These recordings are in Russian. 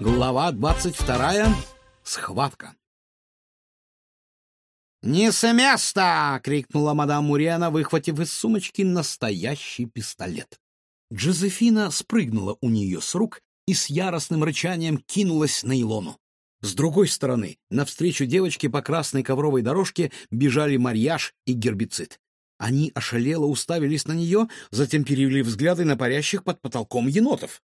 Глава двадцать вторая. Схватка. «Не с места!» — крикнула мадам Мурена, выхватив из сумочки настоящий пистолет. Джозефина спрыгнула у нее с рук и с яростным рычанием кинулась на Илону. С другой стороны, навстречу девочке по красной ковровой дорожке бежали марьяж и гербицид. Они ошалело уставились на нее, затем перевели взгляды на парящих под потолком енотов.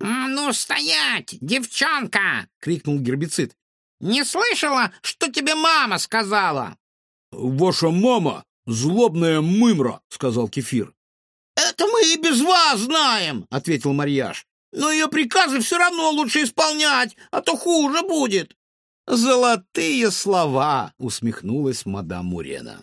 «Ну, стоять, девчонка!» — крикнул гербицид. «Не слышала, что тебе мама сказала?» «Ваша мама — злобная мымра», — сказал Кефир. «Это мы и без вас знаем», — ответил Марьяж. «Но ее приказы все равно лучше исполнять, а то хуже будет». «Золотые слова!» — усмехнулась мадам Мурена.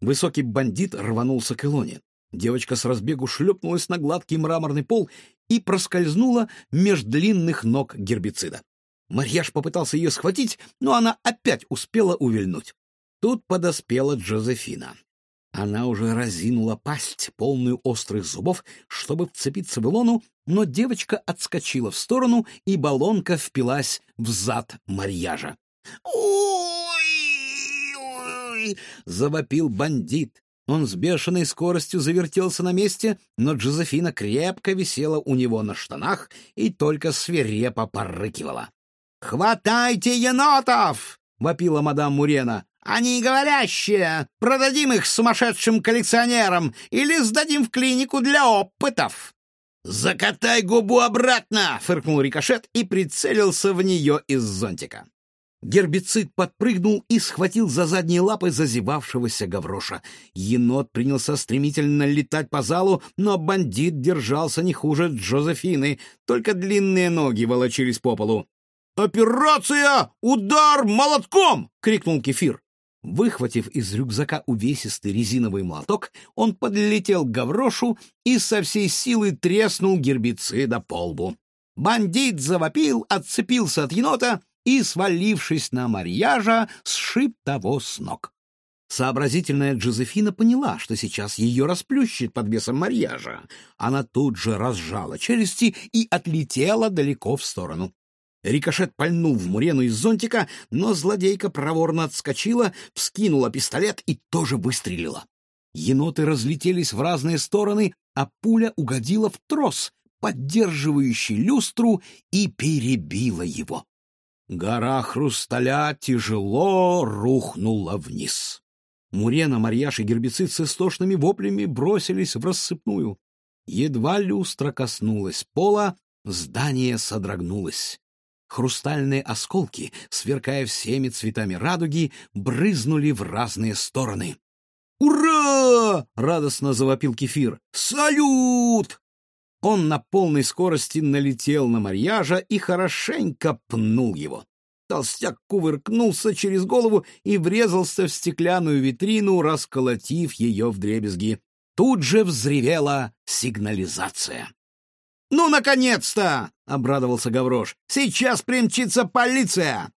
Высокий бандит рванулся к Илоне. Девочка с разбегу шлепнулась на гладкий мраморный пол и проскользнула меж длинных ног гербицида. Марьяж попытался ее схватить, но она опять успела увильнуть. Тут подоспела Джозефина. Она уже разинула пасть, полную острых зубов, чтобы вцепиться в Илону, но девочка отскочила в сторону, и баллонка впилась в зад Марьяжа. «Ой-ой!» — завопил бандит. Он с бешеной скоростью завертелся на месте, но Джозефина крепко висела у него на штанах и только свирепо порыкивала. «Хватайте енотов!» — вопила мадам Мурена. «Они говорящие! Продадим их сумасшедшим коллекционерам или сдадим в клинику для опытов!» «Закатай губу обратно!» — фыркнул рикошет и прицелился в нее из зонтика. Гербицид подпрыгнул и схватил за задние лапы зазевавшегося гавроша. Енот принялся стремительно летать по залу, но бандит держался не хуже Джозефины, только длинные ноги волочились по полу. «Операция! Удар молотком!» — крикнул Кефир. Выхватив из рюкзака увесистый резиновый молоток, он подлетел к гаврошу и со всей силы треснул гербицида по лбу. Бандит завопил, отцепился от енота и, свалившись на марьяжа, сшиб того с ног. Сообразительная Джозефина поняла, что сейчас ее расплющит под весом марьяжа. Она тут же разжала челюсти и отлетела далеко в сторону. Рикошет пальнул в Мурену из зонтика, но злодейка проворно отскочила, вскинула пистолет и тоже выстрелила. Еноты разлетелись в разные стороны, а пуля угодила в трос, поддерживающий люстру, и перебила его. Гора хрусталя тяжело рухнула вниз. Мурена, Марьяш и гербицид с истошными воплями бросились в рассыпную. Едва люстра коснулась пола, здание содрогнулось. Хрустальные осколки, сверкая всеми цветами радуги, брызнули в разные стороны. «Ура!» — радостно завопил Кефир. «Салют!» Он на полной скорости налетел на Марьяжа и хорошенько пнул его. Толстяк кувыркнулся через голову и врезался в стеклянную витрину, расколотив ее в дребезги. Тут же взревела сигнализация. «Ну, наконец-то!» — обрадовался Гаврош. «Сейчас примчится полиция!»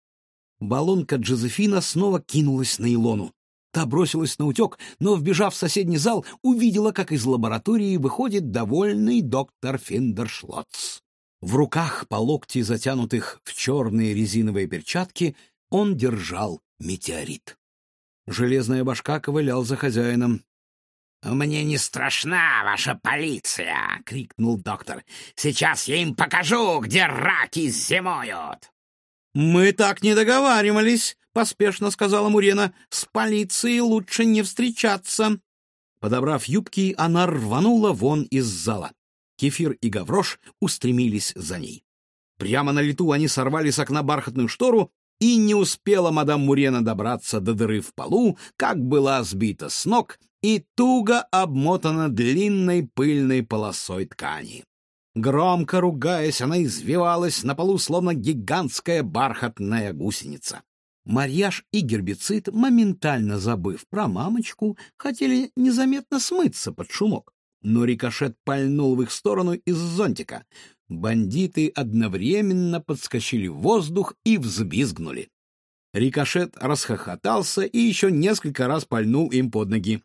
Баллонка Джозефина снова кинулась на Илону. Та бросилась на утек, но, вбежав в соседний зал, увидела, как из лаборатории выходит довольный доктор Финдершлотц. В руках по локти, затянутых в черные резиновые перчатки, он держал метеорит. Железная башка ковылял за хозяином. «Мне не страшна ваша полиция!» — крикнул доктор. «Сейчас я им покажу, где раки зимуют!» «Мы так не договаривались!» — поспешно сказала Мурена. «С полицией лучше не встречаться». Подобрав юбки, она рванула вон из зала. Кефир и Гаврош устремились за ней. Прямо на лету они сорвали с окна бархатную штору, и не успела мадам Мурена добраться до дыры в полу, как была сбита с ног и туго обмотана длинной пыльной полосой ткани. Громко ругаясь, она извивалась на полу, словно гигантская бархатная гусеница. Марьяж и гербицид, моментально забыв про мамочку, хотели незаметно смыться под шумок. Но рикошет пальнул в их сторону из зонтика. Бандиты одновременно подскочили в воздух и взвизгнули. Рикошет расхохотался и еще несколько раз пальнул им под ноги.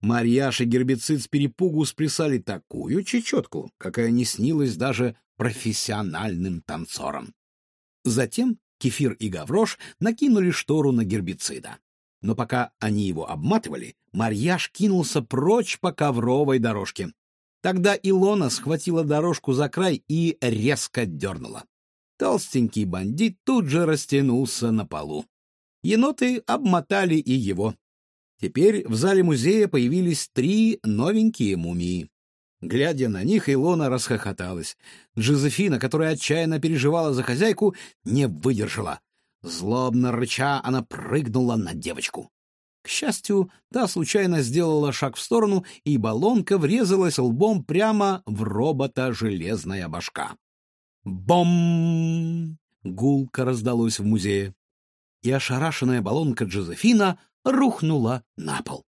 Марьяш и гербицид с перепугу сплясали такую чечетку, какая не снилась даже профессиональным танцором. Затем Кефир и Гаврош накинули штору на гербицида. Но пока они его обматывали, Марьяш кинулся прочь по ковровой дорожке. Тогда Илона схватила дорожку за край и резко дернула. Толстенький бандит тут же растянулся на полу. Еноты обмотали и его. Теперь в зале музея появились три новенькие мумии. Глядя на них, Илона расхохоталась. Джозефина, которая отчаянно переживала за хозяйку, не выдержала. Злобно рыча, она прыгнула на девочку. К счастью, та случайно сделала шаг в сторону, и баллонка врезалась лбом прямо в робота железная башка. Бом! Гулко раздалось в музее, и ошарашенная баллонка Джозефина рухнула на пол.